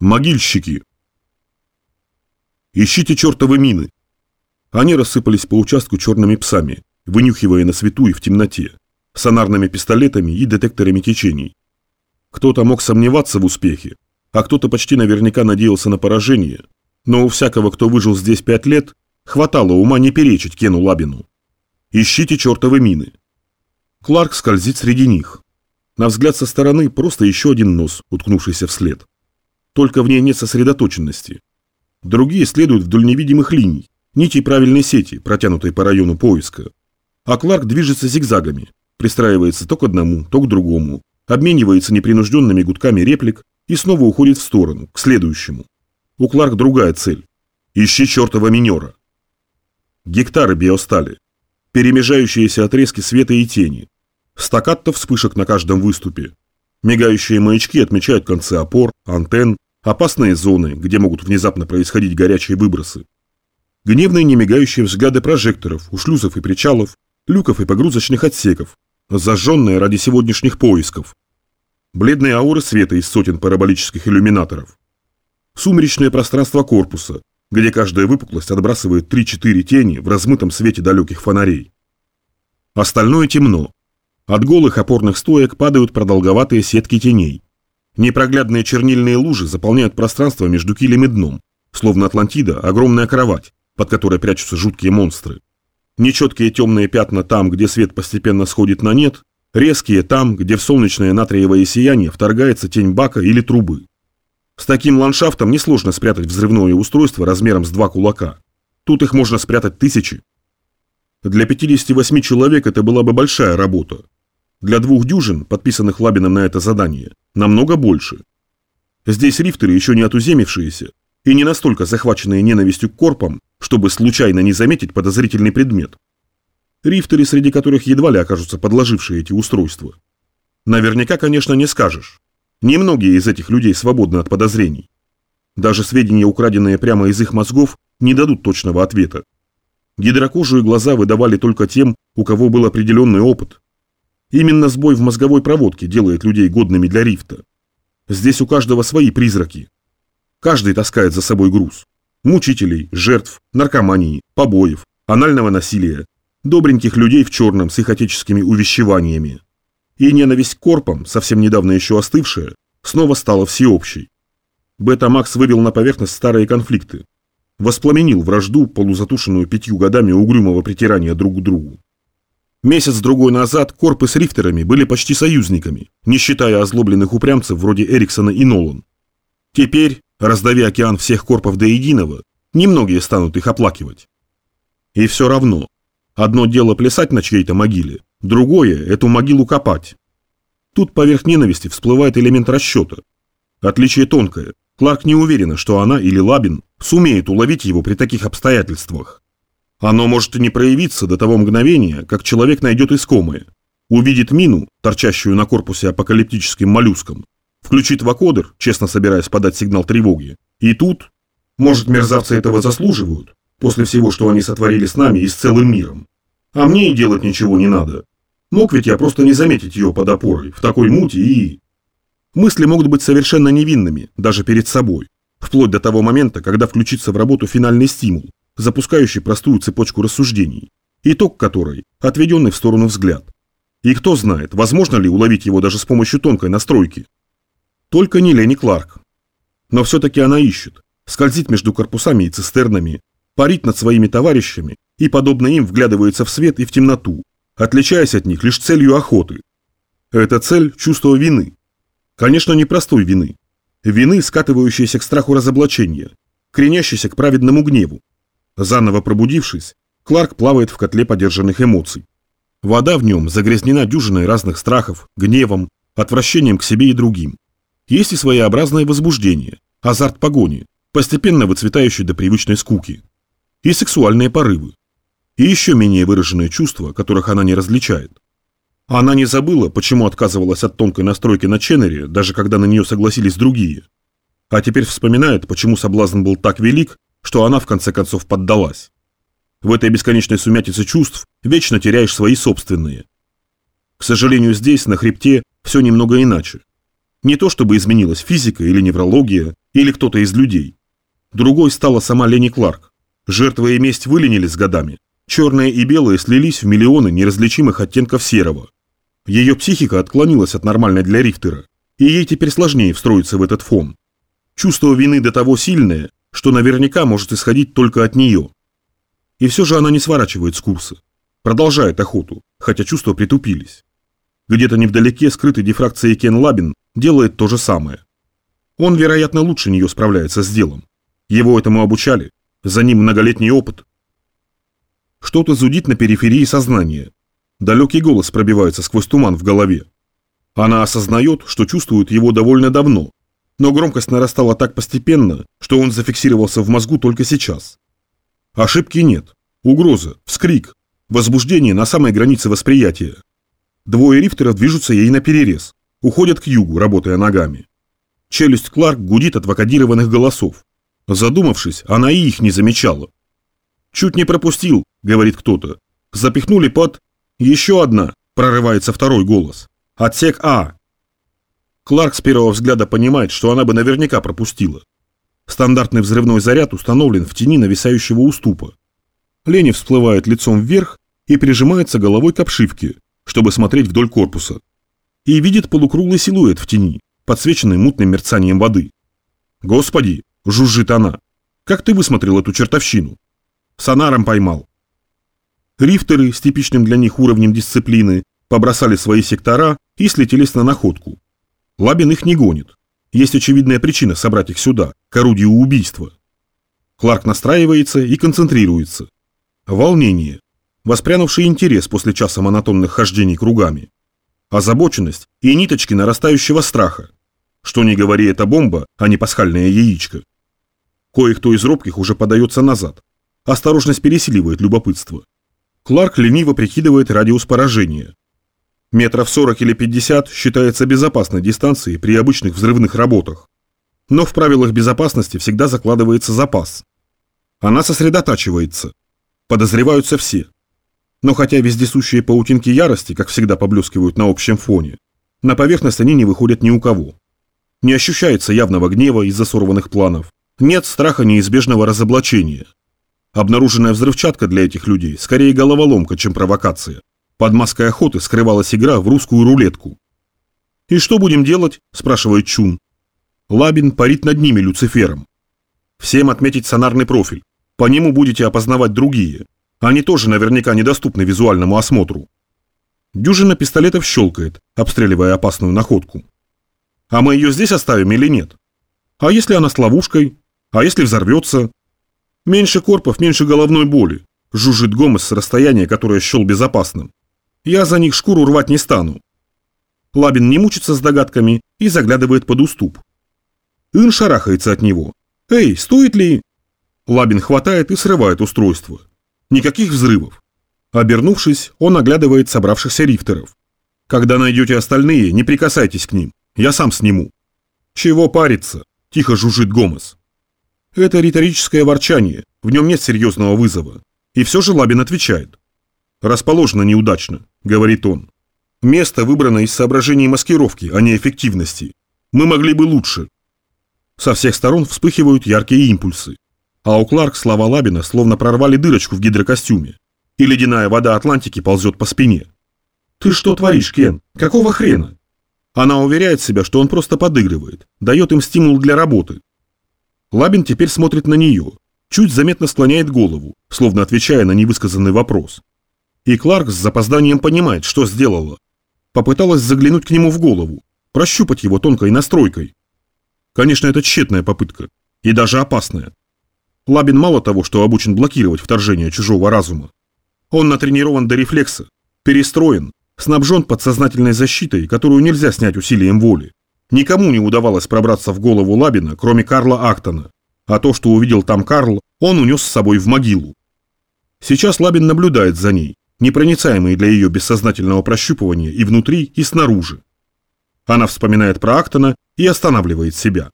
Могильщики. Ищите чертовы мины. Они рассыпались по участку черными псами, вынюхивая на свету и в темноте, сонарными пистолетами и детекторами течений. Кто-то мог сомневаться в успехе, а кто-то почти наверняка надеялся на поражение, но у всякого, кто выжил здесь пять лет, хватало ума не перечить Кену Лабину. Ищите чертовы мины. Кларк скользит среди них. На взгляд со стороны просто еще один нос, уткнувшийся вслед. Только в ней нет сосредоточенности. Другие следуют вдоль невидимых линий, нитей правильной сети, протянутой по району поиска. А Кларк движется зигзагами, пристраивается то к одному, то к другому, обменивается непринужденными гудками реплик и снова уходит в сторону, к следующему. У Кларк другая цель. Ищи чертова минера. Гектары биостали. Перемежающиеся отрезки света и тени. Стаккато вспышек на каждом выступе. Мигающие маячки отмечают концы опор, антенн, Опасные зоны, где могут внезапно происходить горячие выбросы. Гневные немигающие взгляды прожекторов у шлюзов и причалов, люков и погрузочных отсеков, зажженные ради сегодняшних поисков. Бледные ауры света из сотен параболических иллюминаторов. Сумеречное пространство корпуса, где каждая выпуклость отбрасывает 3-4 тени в размытом свете далеких фонарей. Остальное темно. От голых опорных стоек падают продолговатые сетки теней. Непроглядные чернильные лужи заполняют пространство между килем и дном, словно Атлантида – огромная кровать, под которой прячутся жуткие монстры. Нечеткие темные пятна там, где свет постепенно сходит на нет, резкие там, где в солнечное натриевое сияние вторгается тень бака или трубы. С таким ландшафтом несложно спрятать взрывное устройство размером с два кулака. Тут их можно спрятать тысячи. Для 58 человек это была бы большая работа, для двух дюжин, подписанных Лабином на это задание, намного больше. Здесь рифтеры еще не отуземившиеся и не настолько захваченные ненавистью к корпам, чтобы случайно не заметить подозрительный предмет. Рифтеры, среди которых едва ли окажутся подложившие эти устройства. Наверняка, конечно, не скажешь. Немногие из этих людей свободны от подозрений. Даже сведения, украденные прямо из их мозгов, не дадут точного ответа. Гидрокожие глаза выдавали только тем, у кого был определенный опыт, Именно сбой в мозговой проводке делает людей годными для рифта. Здесь у каждого свои призраки. Каждый таскает за собой груз. Мучителей, жертв, наркомании, побоев, анального насилия, добреньких людей в черном с их отеческими увещеваниями. И ненависть к корпам, совсем недавно еще остывшая, снова стала всеобщей. Бета-Макс вывел на поверхность старые конфликты. Воспламенил вражду, полузатушенную пятью годами угрюмого притирания друг к другу. Месяц-другой назад Корпы с рифтерами были почти союзниками, не считая озлобленных упрямцев вроде Эриксона и Нолан. Теперь, раздави океан всех Корпов до единого, немногие станут их оплакивать. И все равно, одно дело плясать на чьей-то могиле, другое – эту могилу копать. Тут поверх ненависти всплывает элемент расчета. Отличие тонкое. Кларк не уверена, что она или Лабин сумеет уловить его при таких обстоятельствах. Оно может и не проявиться до того мгновения, как человек найдет искомое, увидит мину, торчащую на корпусе апокалиптическим моллюском, включит вакодер, честно собираясь подать сигнал тревоги, и тут, может, мерзавцы этого заслуживают, после всего, что они сотворили с нами и с целым миром. А мне и делать ничего не надо. Мог ведь я просто не заметить ее под опорой, в такой мути и... Мысли могут быть совершенно невинными, даже перед собой, вплоть до того момента, когда включится в работу финальный стимул, запускающий простую цепочку рассуждений, итог которой – отведенный в сторону взгляд. И кто знает, возможно ли уловить его даже с помощью тонкой настройки. Только не Лени Кларк. Но все-таки она ищет, скользит между корпусами и цистернами, парит над своими товарищами и, подобно им, вглядывается в свет и в темноту, отличаясь от них лишь целью охоты. Эта цель – чувство вины. Конечно, не простой вины. Вины, скатывающейся к страху разоблачения, кренящейся к праведному гневу, Заново пробудившись, Кларк плавает в котле подержанных эмоций. Вода в нем загрязнена дюжиной разных страхов, гневом, отвращением к себе и другим. Есть и своеобразное возбуждение, азарт погони, постепенно выцветающий до привычной скуки. И сексуальные порывы. И еще менее выраженные чувства, которых она не различает. Она не забыла, почему отказывалась от тонкой настройки на Ченнере, даже когда на нее согласились другие. А теперь вспоминает, почему соблазн был так велик, что она в конце концов поддалась. В этой бесконечной сумятице чувств вечно теряешь свои собственные. К сожалению, здесь, на хребте, все немного иначе. Не то чтобы изменилась физика или неврология, Или кто-то из людей. Другой стала сама Лени Кларк. Жертва и месть выленили с годами. Черное и белое слились в миллионы неразличимых оттенков серого. Ее психика отклонилась от нормальной для Рихтера, и ей теперь сложнее встроиться в этот фон. Чувство вины до того сильное, что наверняка может исходить только от нее. И все же она не сворачивает с курса. Продолжает охоту, хотя чувства притупились. Где-то невдалеке скрытый дифракцией Кен Лабин делает то же самое. Он, вероятно, лучше нее справляется с делом. Его этому обучали, за ним многолетний опыт. Что-то зудит на периферии сознания. Далекий голос пробивается сквозь туман в голове. Она осознает, что чувствует его довольно давно, но громкость нарастала так постепенно, что он зафиксировался в мозгу только сейчас. Ошибки нет. Угроза, вскрик, возбуждение на самой границе восприятия. Двое рифтеров движутся ей на перерез, уходят к югу, работая ногами. Челюсть Кларк гудит от вакодированных голосов. Задумавшись, она и их не замечала. «Чуть не пропустил», — говорит кто-то. «Запихнули под...» «Еще одна», — прорывается второй голос. «Отсек А». Кларк с первого взгляда понимает, что она бы наверняка пропустила. Стандартный взрывной заряд установлен в тени нависающего уступа. Лени всплывает лицом вверх и прижимается головой к обшивке, чтобы смотреть вдоль корпуса. И видит полукруглый силуэт в тени, подсвеченный мутным мерцанием воды. «Господи!» – жужжит она. «Как ты высмотрел эту чертовщину?» «Сонаром поймал». Рифтеры с типичным для них уровнем дисциплины побросали свои сектора и слетелись на находку. Лабин их не гонит. Есть очевидная причина собрать их сюда, к орудию убийства. Кларк настраивается и концентрируется. Волнение воспрянувший интерес после часа монотонных хождений кругами, озабоченность и ниточки нарастающего страха. Что не говори, это бомба, а не пасхальное яичко. Кое-кто из робких уже подается назад. Осторожность пересиливает любопытство. Кларк лениво прикидывает радиус поражения. Метров 40 или 50 считается безопасной дистанцией при обычных взрывных работах. Но в правилах безопасности всегда закладывается запас. Она сосредотачивается. Подозреваются все. Но хотя вездесущие паутинки ярости, как всегда, поблескивают на общем фоне, на поверхность они не выходят ни у кого. Не ощущается явного гнева из-за сорванных планов, нет страха неизбежного разоблачения. Обнаруженная взрывчатка для этих людей скорее головоломка, чем провокация. Под маской охоты скрывалась игра в русскую рулетку. «И что будем делать?» – спрашивает Чун. Лабин парит над ними Люцифером. Всем отметить сонарный профиль. По нему будете опознавать другие. Они тоже наверняка недоступны визуальному осмотру. Дюжина пистолетов щелкает, обстреливая опасную находку. А мы ее здесь оставим или нет? А если она с ловушкой? А если взорвется? Меньше корпов, меньше головной боли. Жужжит Гомес с расстояния, которое счел безопасным. Я за них шкуру рвать не стану. Лабин не мучится с догадками и заглядывает под уступ. Ин шарахается от него. «Эй, стоит ли...» Лабин хватает и срывает устройство. Никаких взрывов. Обернувшись, он оглядывает собравшихся рифтеров. Когда найдете остальные, не прикасайтесь к ним. Я сам сниму. Чего париться? Тихо жужжит Гомес. Это риторическое ворчание, в нем нет серьезного вызова. И все же Лабин отвечает. Расположено неудачно, говорит он. Место выбрано из соображений маскировки, а не эффективности. Мы могли бы лучше. Со всех сторон вспыхивают яркие импульсы а у Кларк слова Лабина словно прорвали дырочку в гидрокостюме, и ледяная вода Атлантики ползет по спине. «Ты что творишь, Кен? Какого хрена?» Она уверяет себя, что он просто подыгрывает, дает им стимул для работы. Лабин теперь смотрит на нее, чуть заметно склоняет голову, словно отвечая на невысказанный вопрос. И Кларк с запозданием понимает, что сделала. Попыталась заглянуть к нему в голову, прощупать его тонкой настройкой. Конечно, это тщетная попытка, и даже опасная. Лабин мало того, что обучен блокировать вторжение чужого разума. Он натренирован до рефлекса, перестроен, снабжен подсознательной защитой, которую нельзя снять усилием воли. Никому не удавалось пробраться в голову Лабина, кроме Карла Актона, а то, что увидел там Карл, он унес с собой в могилу. Сейчас Лабин наблюдает за ней, непроницаемый для ее бессознательного прощупывания и внутри, и снаружи. Она вспоминает про Актона и останавливает себя.